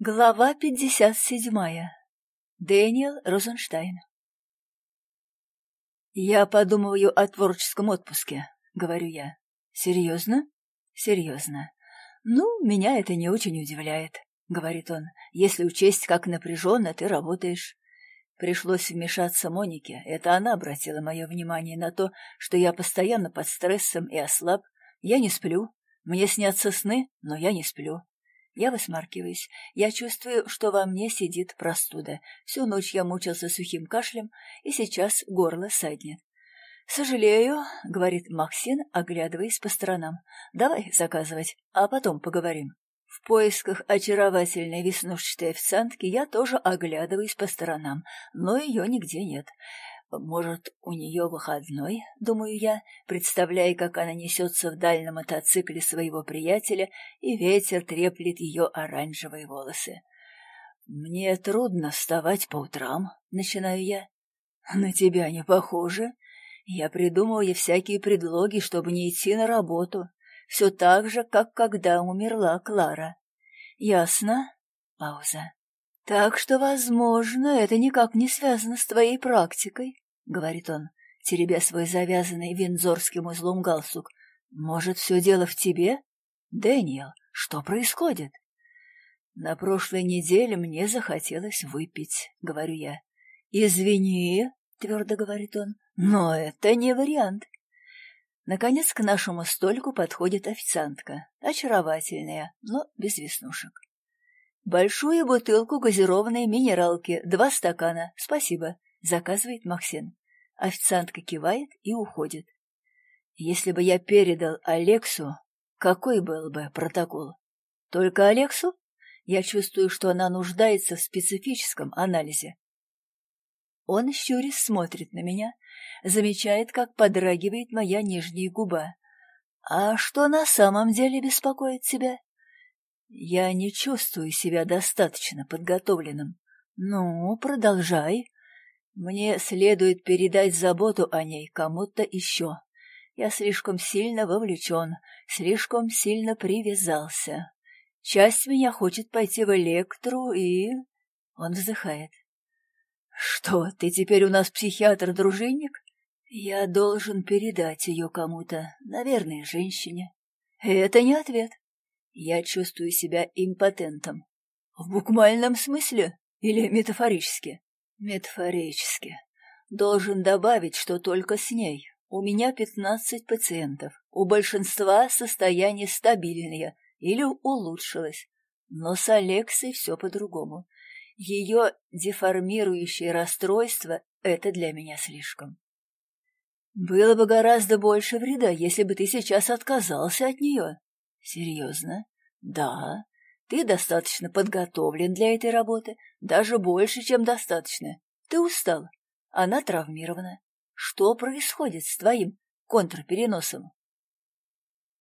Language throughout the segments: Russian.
Глава пятьдесят седьмая. Дэниел Розенштайн. «Я подумываю о творческом отпуске», — говорю я. «Серьезно?» «Серьезно. Ну, меня это не очень удивляет», — говорит он, «если учесть, как напряженно ты работаешь». Пришлось вмешаться Монике. Это она обратила мое внимание на то, что я постоянно под стрессом и ослаб. Я не сплю. Мне снятся сны, но я не сплю. Я высмаркиваюсь. Я чувствую, что во мне сидит простуда. Всю ночь я мучился сухим кашлем, и сейчас горло саднет. «Сожалею», — говорит Максин, оглядываясь по сторонам. «Давай заказывать, а потом поговорим». В поисках очаровательной веснушчатой официантки я тоже оглядываюсь по сторонам, но ее нигде нет. Может, у нее выходной, думаю я, представляя, как она несется в дальнем мотоцикле своего приятеля, и ветер треплет ее оранжевые волосы. Мне трудно вставать по утрам, начинаю я. На тебя не похоже. Я придумываю всякие предлоги, чтобы не идти на работу. Все так же, как когда умерла Клара. Ясно? Пауза. «Так что, возможно, это никак не связано с твоей практикой», — говорит он, теребя свой завязанный винзорским узлом галстук. «Может, все дело в тебе? Дэниел, что происходит?» «На прошлой неделе мне захотелось выпить», — говорю я. «Извини», — твердо говорит он, — «но это не вариант». Наконец к нашему столику подходит официантка, очаровательная, но без веснушек. «Большую бутылку газированной минералки, два стакана, спасибо», — заказывает Максим. Официантка кивает и уходит. «Если бы я передал Алексу, какой был бы протокол? Только Алексу? Я чувствую, что она нуждается в специфическом анализе». Он щурясь смотрит на меня, замечает, как подрагивает моя нижняя губа. «А что на самом деле беспокоит тебя?» Я не чувствую себя достаточно подготовленным. Ну, продолжай. Мне следует передать заботу о ней кому-то еще. Я слишком сильно вовлечен, слишком сильно привязался. Часть меня хочет пойти в электру и... Он вздыхает. «Что, ты теперь у нас психиатр-дружинник?» «Я должен передать ее кому-то, наверное, женщине». «Это не ответ. Я чувствую себя импотентом. В буквальном смысле или метафорически? Метафорически. Должен добавить, что только с ней. У меня пятнадцать пациентов. У большинства состояние стабильное или улучшилось. Но с Алексой все по-другому. Ее деформирующее расстройство — это для меня слишком. Было бы гораздо больше вреда, если бы ты сейчас отказался от нее. Серьезно? Да. Ты достаточно подготовлен для этой работы, даже больше, чем достаточно. Ты устал. Она травмирована. Что происходит с твоим контрпереносом?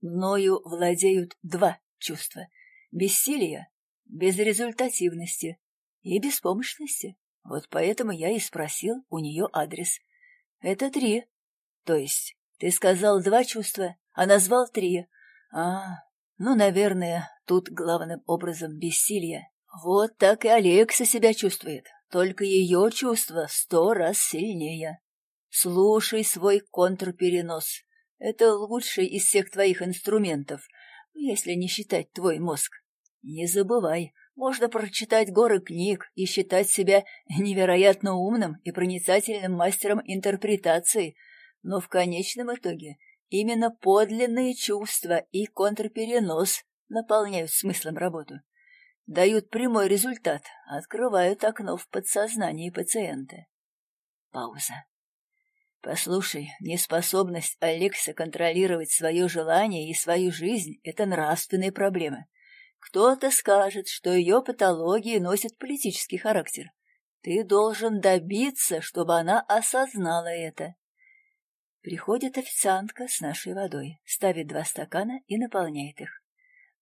Мною владеют два чувства. Бессилие, безрезультативности и беспомощности. Вот поэтому я и спросил у нее адрес. Это три. То есть ты сказал два чувства, а назвал три. А, ну, наверное, тут главным образом бессилие. Вот так и Алекса себя чувствует, только ее чувство сто раз сильнее. Слушай свой контрперенос. Это лучший из всех твоих инструментов, если не считать твой мозг. Не забывай, можно прочитать горы книг и считать себя невероятно умным и проницательным мастером интерпретации, но в конечном итоге Именно подлинные чувства и контрперенос наполняют смыслом работу, дают прямой результат, открывают окно в подсознании пациента. Пауза. Послушай, неспособность Алекса контролировать свое желание и свою жизнь — это нравственная проблема. Кто-то скажет, что ее патологии носят политический характер. Ты должен добиться, чтобы она осознала это. Приходит официантка с нашей водой, ставит два стакана и наполняет их.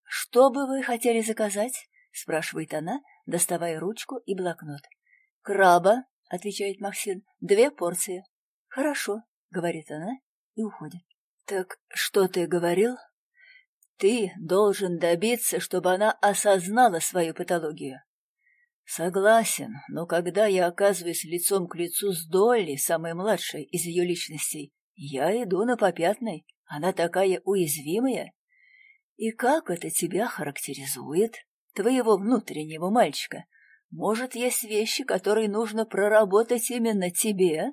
«Что бы вы хотели заказать?» — спрашивает она, доставая ручку и блокнот. «Краба», — отвечает Максим, — «две порции». «Хорошо», — говорит она и уходит. «Так что ты говорил?» «Ты должен добиться, чтобы она осознала свою патологию. Согласен, но когда я оказываюсь лицом к лицу с Долли, самой младшей из ее личностей, я иду на попятной. Она такая уязвимая. И как это тебя характеризует, твоего внутреннего мальчика? Может, есть вещи, которые нужно проработать именно тебе?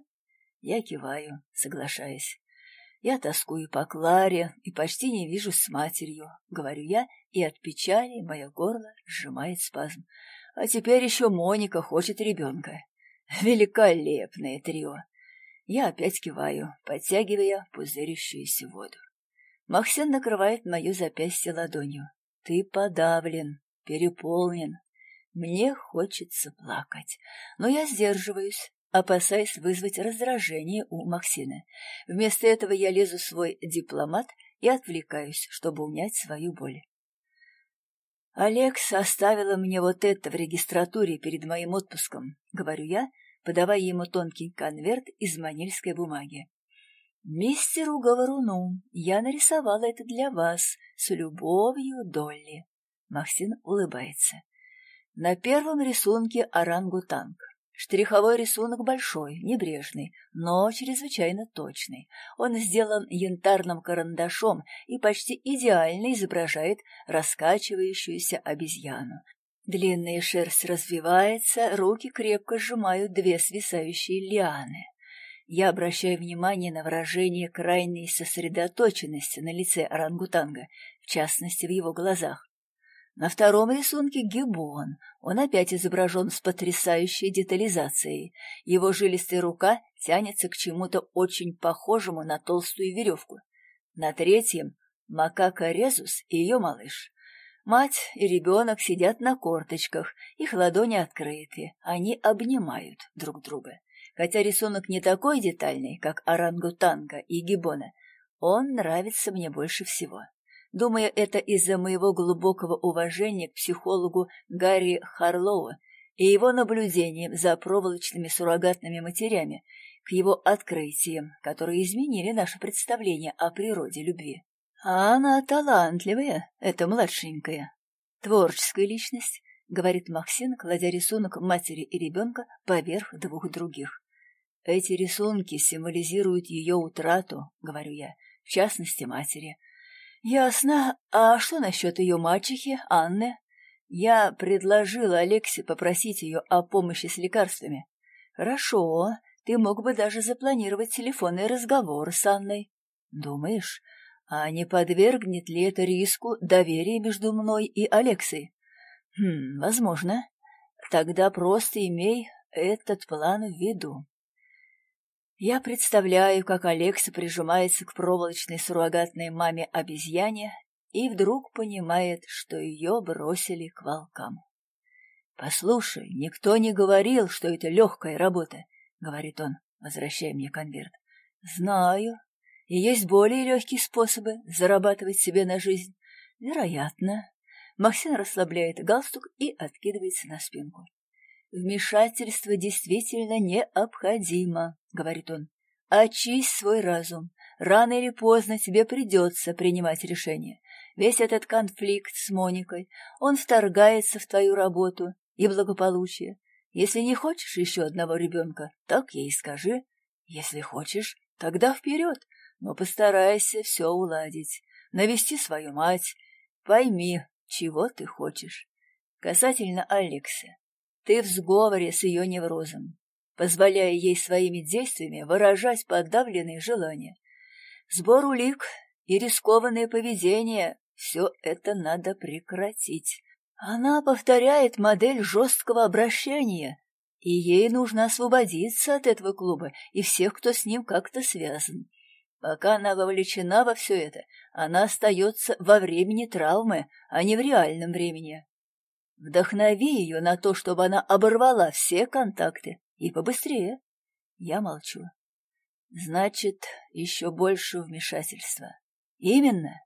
Я киваю, соглашаясь. Я тоскую по Кларе и почти не вижусь с матерью, говорю я, и от печали мое горло сжимает спазм. А теперь еще Моника хочет ребенка. Великолепное трио. Я опять киваю, подтягивая пузырящуюся воду. Максим накрывает мое запястье ладонью. Ты подавлен, переполнен. Мне хочется плакать, но я сдерживаюсь, опасаясь вызвать раздражение у Максина. Вместо этого я лезу в свой дипломат и отвлекаюсь, чтобы унять свою боль. «Алекс оставила мне вот это в регистратуре перед моим отпуском», — говорю я, подавая ему тонкий конверт из манильской бумаги. «Мистеру Говоруну я нарисовала это для вас с любовью Долли». Максим улыбается. На первом рисунке орангутанг. Штриховой рисунок большой, небрежный, но чрезвычайно точный. Он сделан янтарным карандашом и почти идеально изображает раскачивающуюся обезьяну. Длинная шерсть развивается, руки крепко сжимают две свисающие лианы. Я обращаю внимание на выражение крайней сосредоточенности на лице орангутанга, в частности, в его глазах. На втором рисунке гиббон. Он опять изображен с потрясающей детализацией. Его жилистая рука тянется к чему-то очень похожему на толстую веревку. На третьем — макака Резус и ее малыш. Мать и ребенок сидят на корточках, их ладони открыты, они обнимают друг друга. Хотя рисунок не такой детальный, как орангутанга и гиббона, он нравится мне больше всего. Думаю, это из-за моего глубокого уважения к психологу Гарри Харлоу и его наблюдениям за проволочными суррогатными матерями, к его открытиям, которые изменили наше представление о природе любви. А она талантливая, эта младшенькая. Творческая личность, говорит Максим, кладя рисунок матери и ребенка поверх двух других. Эти рисунки символизируют ее утрату, говорю я, в частности матери, «Ясно. А что насчет ее мачехи, Анны?» Я предложила Алексе попросить ее о помощи с лекарствами. «Хорошо. Ты мог бы даже запланировать телефонный разговор с Анной. Думаешь, а не подвергнет ли это риску доверия между мной и Алексой? Хм, возможно. Тогда просто имей этот план в виду. Я представляю, как Алекса прижимается к проволочной суррогатной маме-обезьяне и вдруг понимает, что ее бросили к волкам. «Послушай, никто не говорил, что это легкая работа», — говорит он, возвращая мне конверт. «Знаю. И есть более легкие способы зарабатывать себе на жизнь. Вероятно». Максим расслабляет галстук и откидывается на спинку. «Вмешательство действительно необходимо», — говорит он. «Очись свой разум. Рано или поздно тебе придется принимать решение. Весь этот конфликт с Моникой, он вторгается в твою работу и благополучие. Если не хочешь еще одного ребенка, так ей скажи. Если хочешь, тогда вперед, но постарайся все уладить. Навести свою мать. Пойми, чего ты хочешь. Касательно Алекса. Ты в сговоре с ее неврозом, позволяя ей своими действиями выражать подавленные желания. Сбор улик и рискованное поведение — все это надо прекратить. Она повторяет модель жесткого обращения, и ей нужно освободиться от этого клуба и всех, кто с ним как-то связан. Пока она вовлечена во все это, она остается во времени травмы, а не в реальном времени. Вдохнови ее на то, чтобы она оборвала все контакты. И побыстрее. Я молчу. Значит, еще больше вмешательства. Именно.